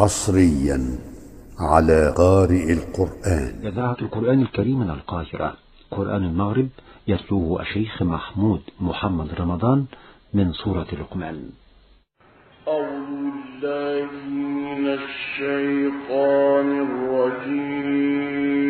حصريا على قارئ القرآن. إذاعة القرآن الكريم من القاهرة. قرآن المغرب يتلوه الشيخ محمود محمد رمضان من سورة لقمان. أعوذ بالله من الشيطان الرجيم.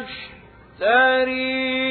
تشتري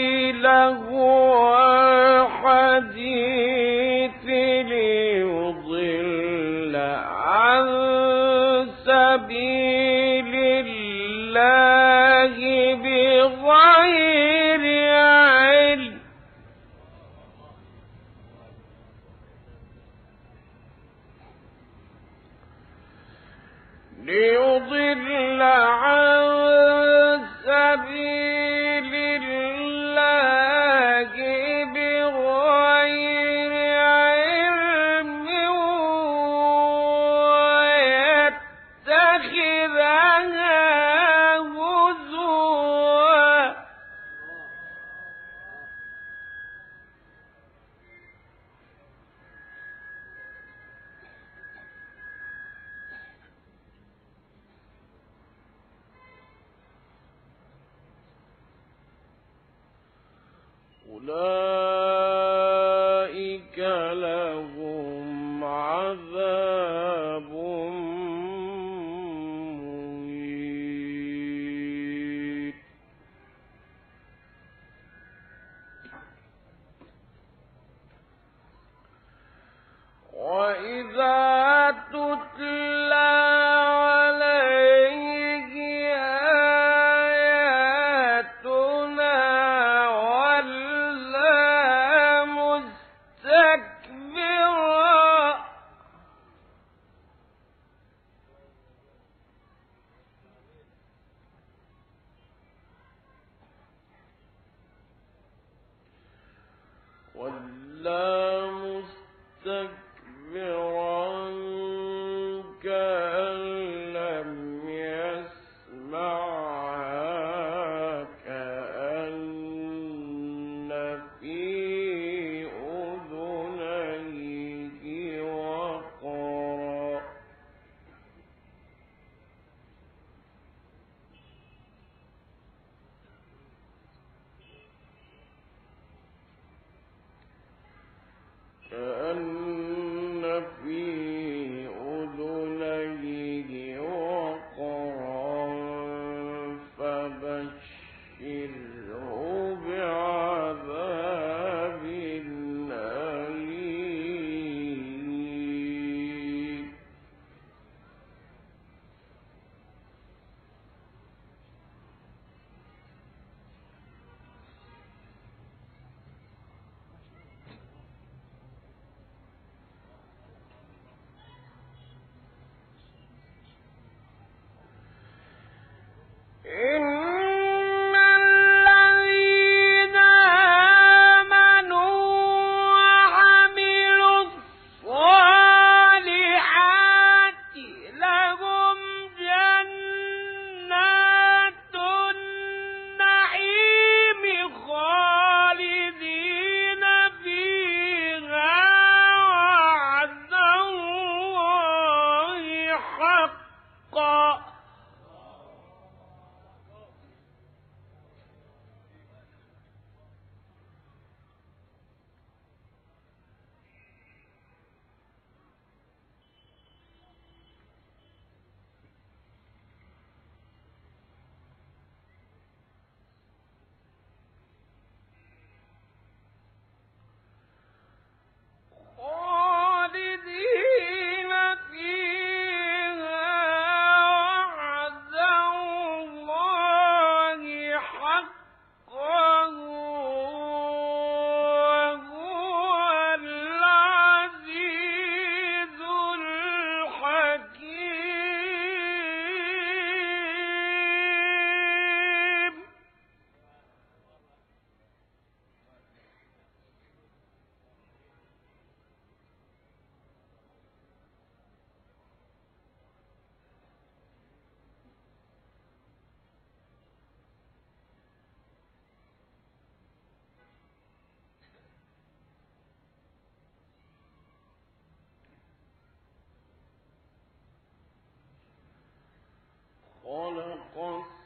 خلق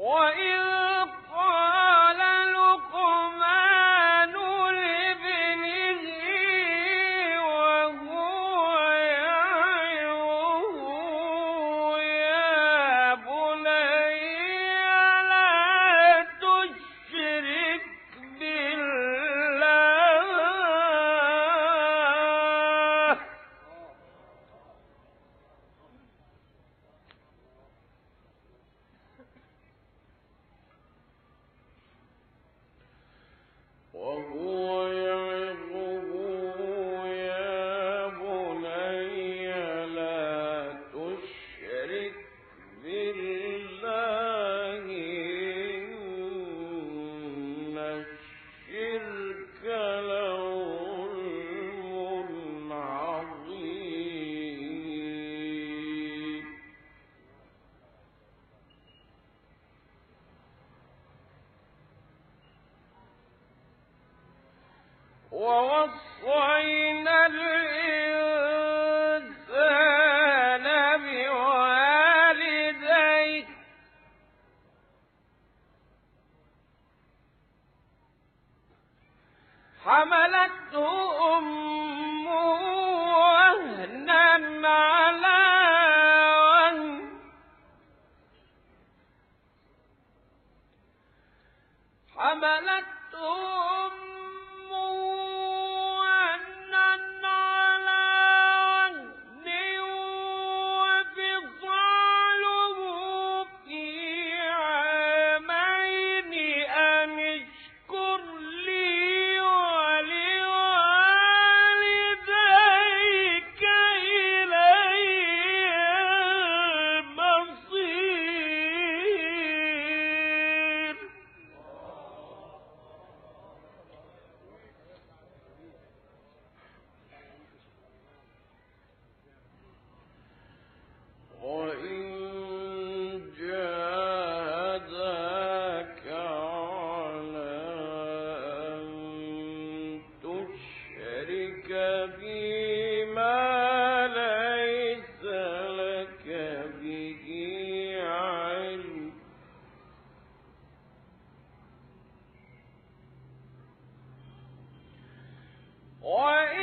وإذ حملته أمه وإن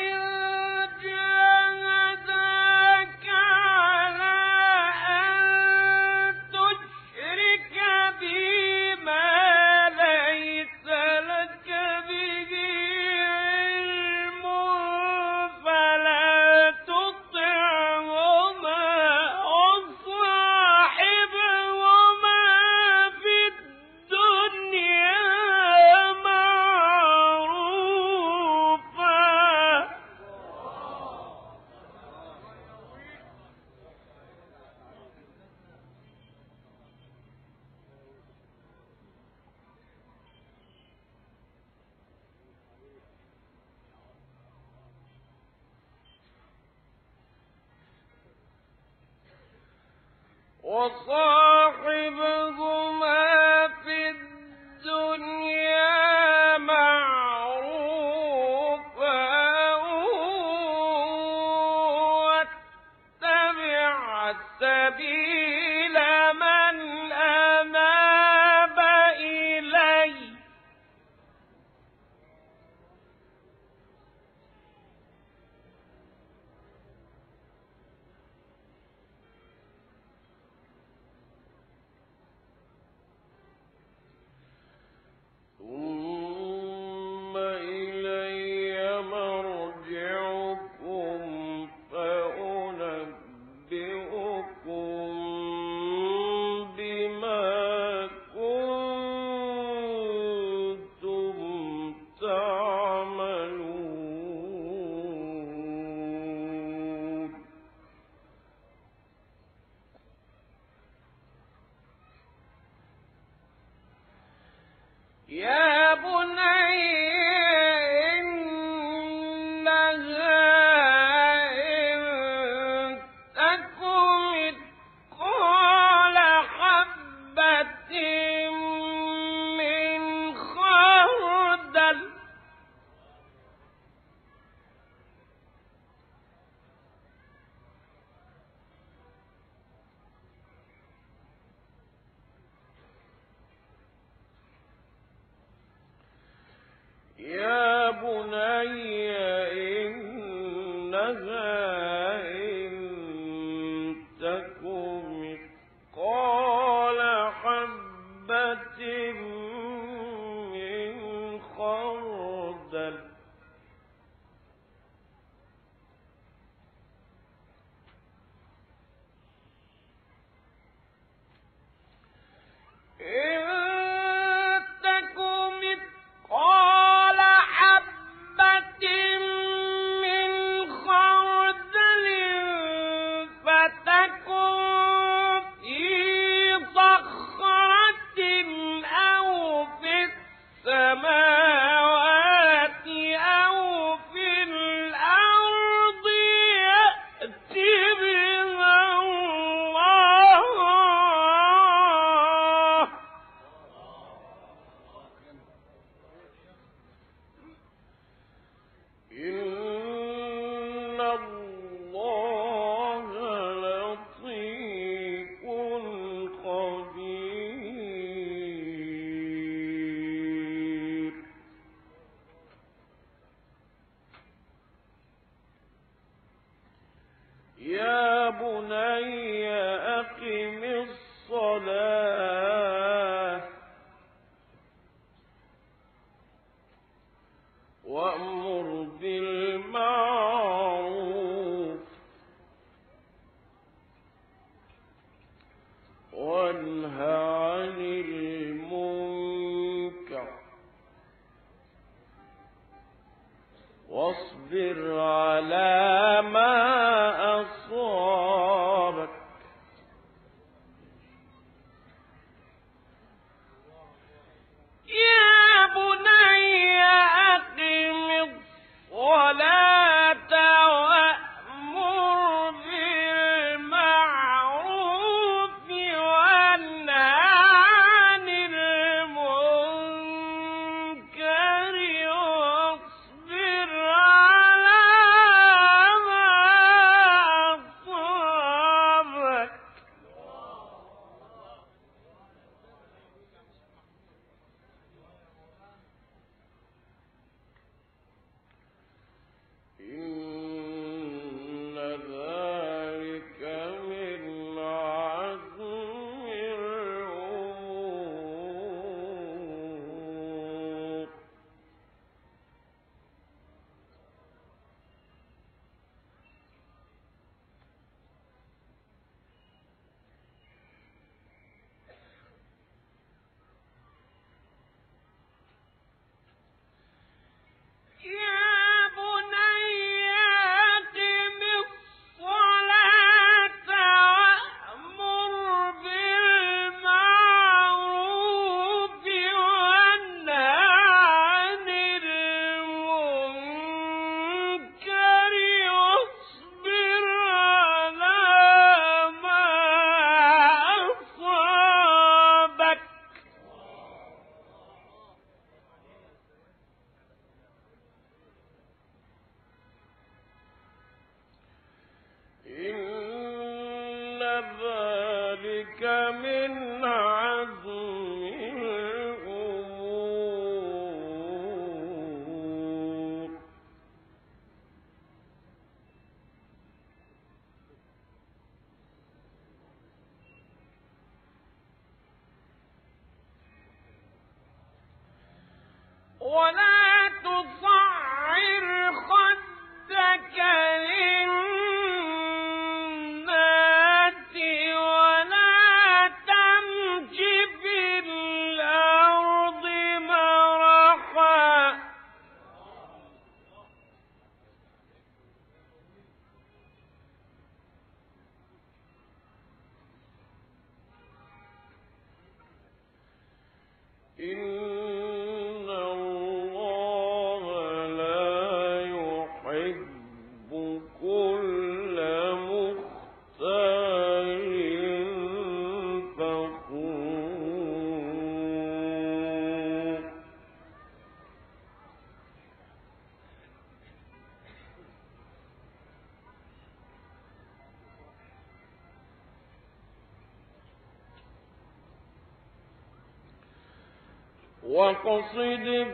واقصد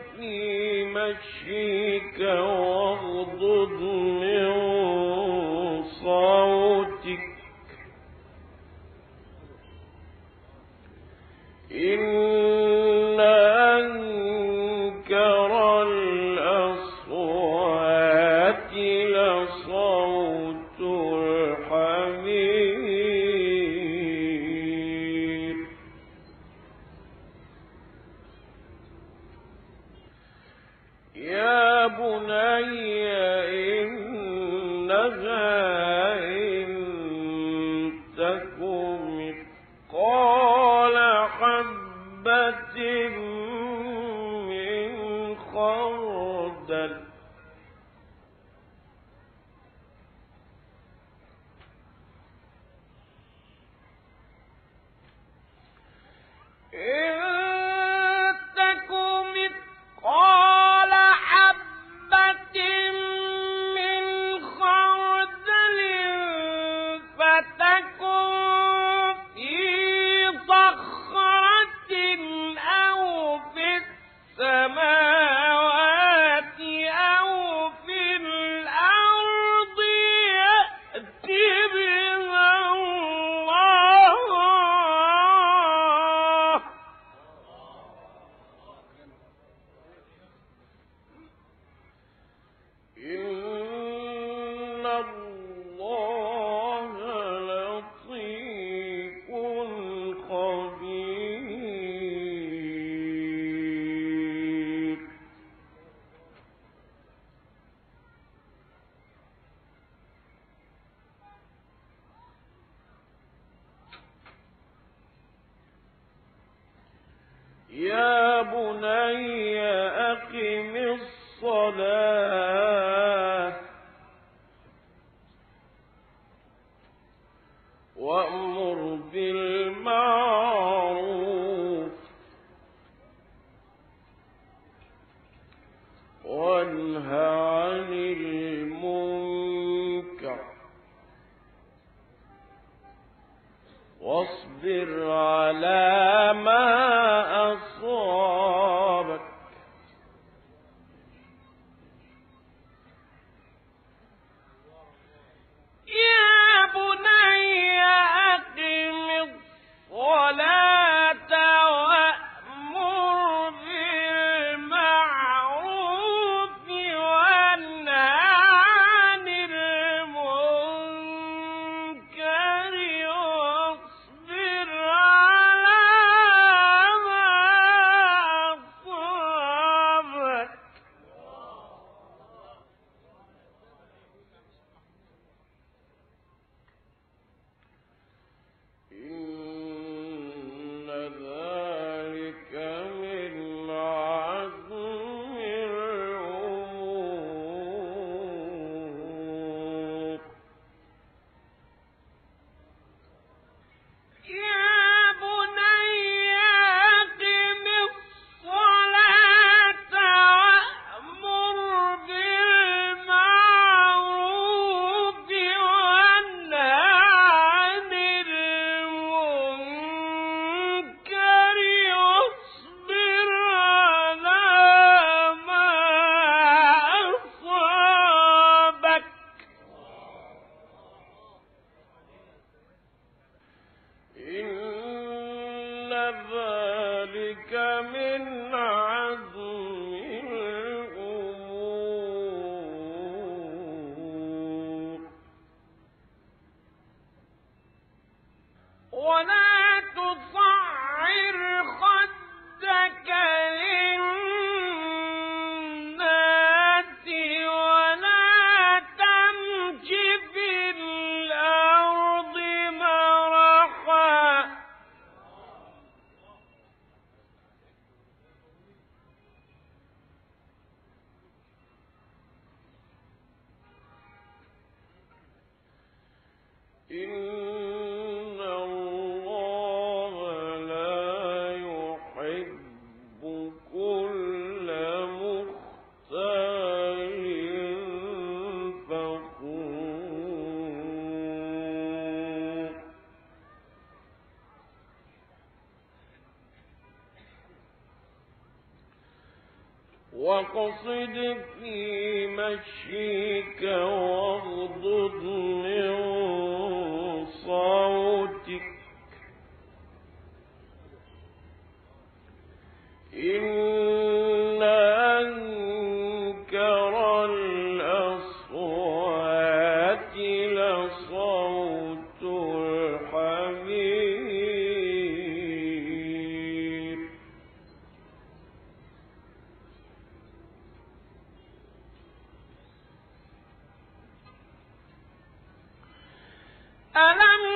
ألم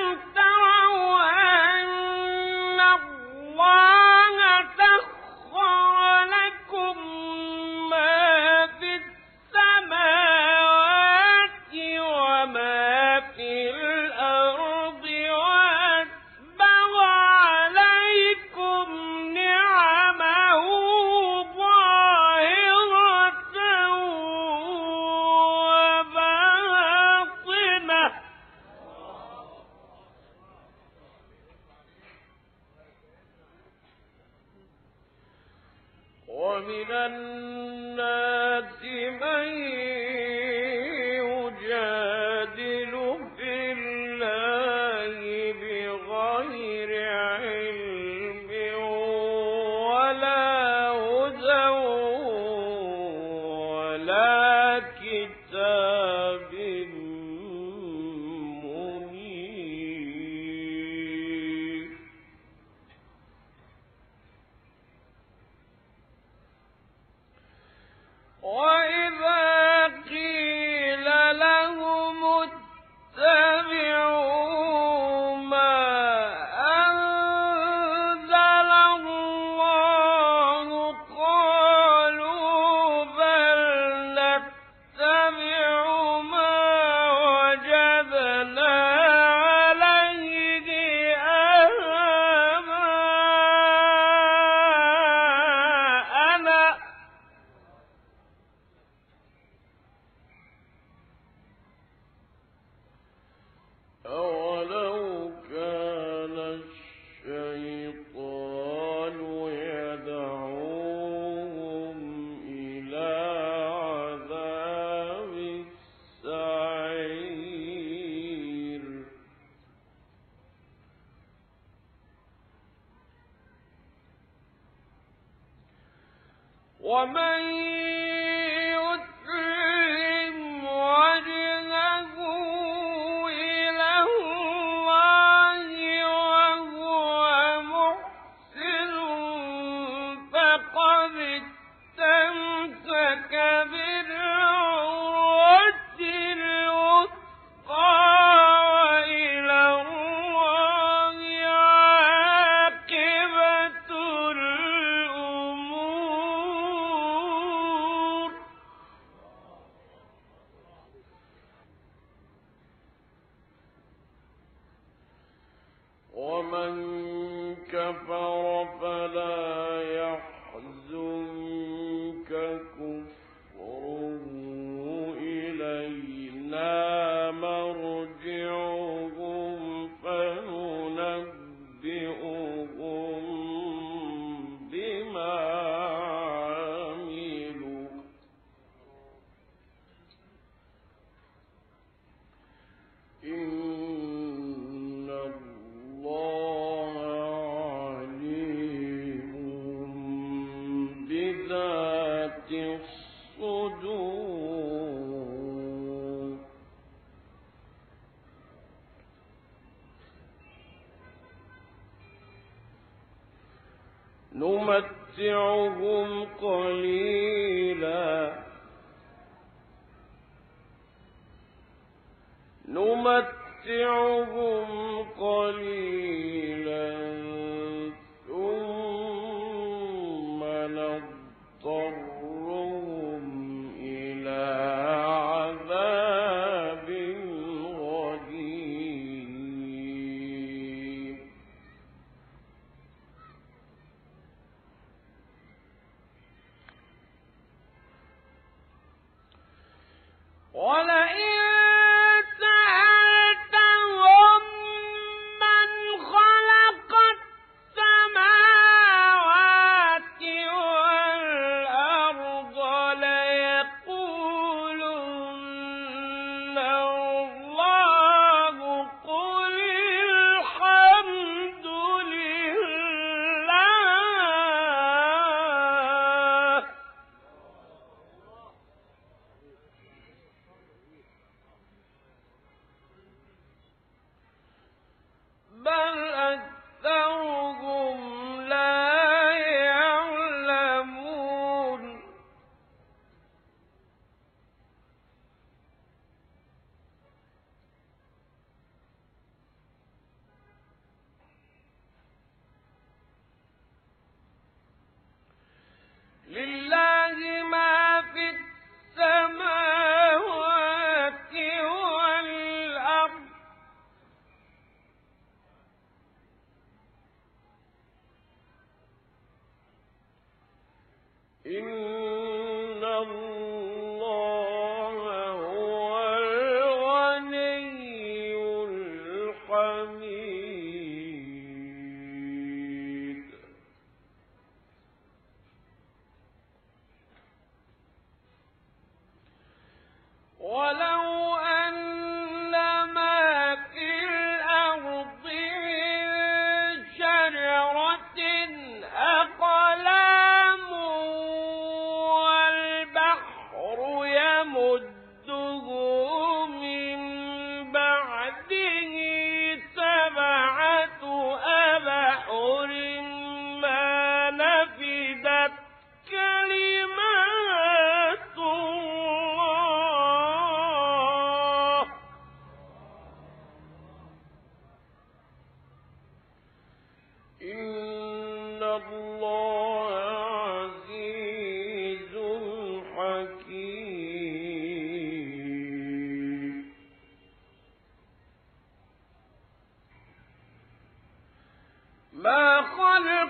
نضطرهم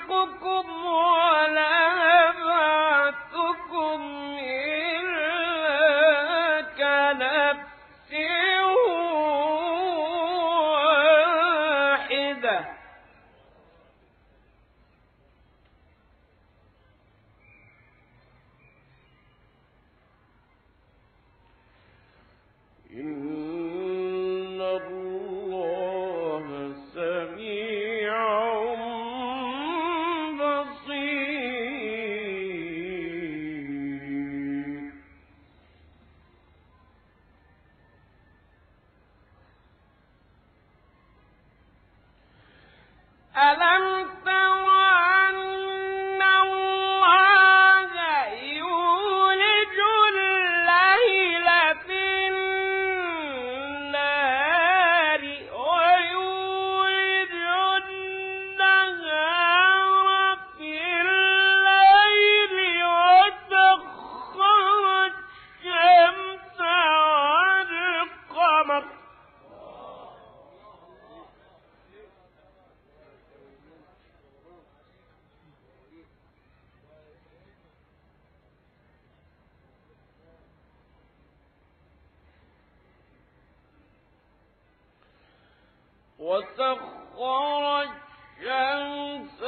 خلقكم وسخر الشمس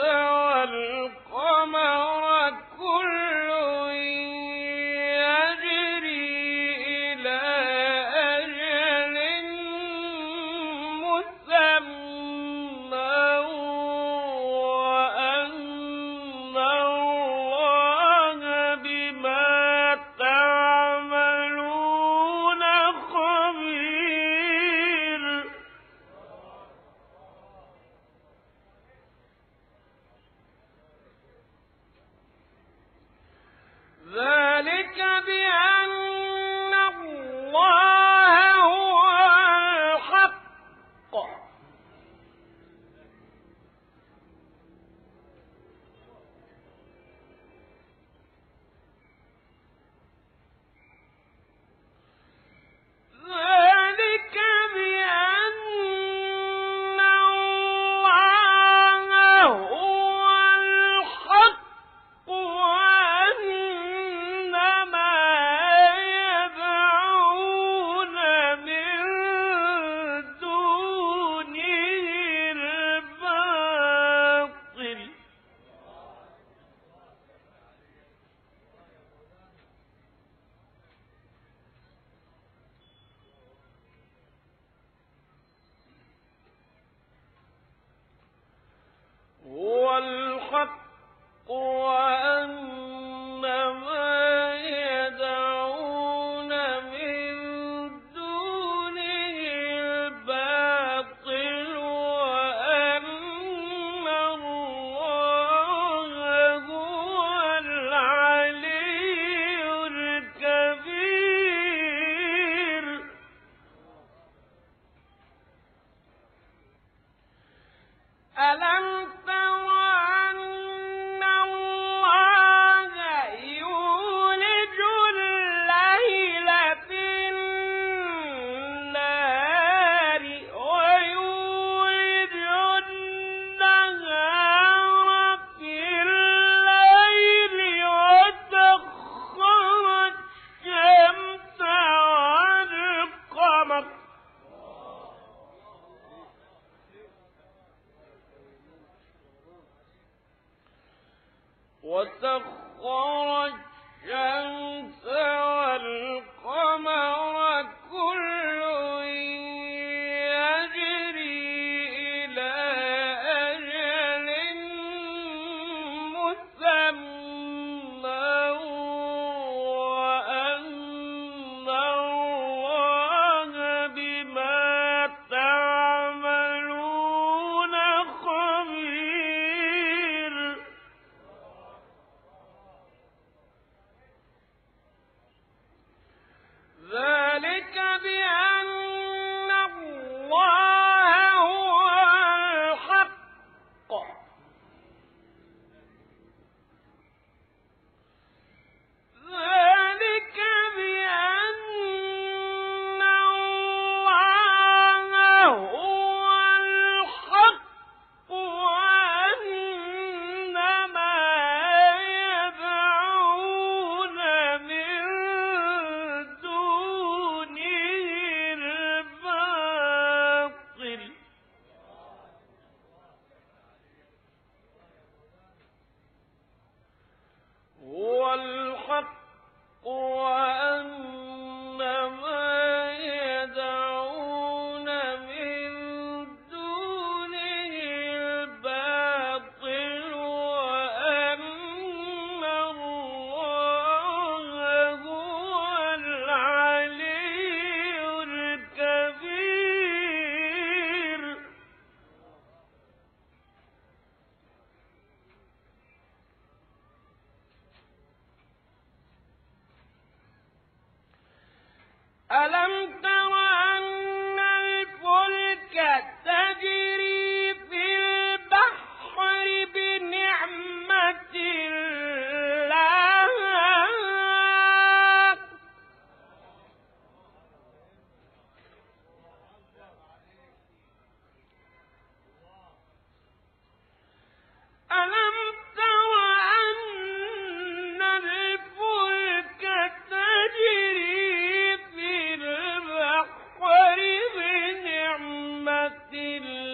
لِلَّهِ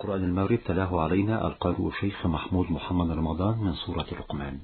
قرآن المغرب تلاه علينا القارئ شيخ محمود محمد رمضان من سورة لقمان.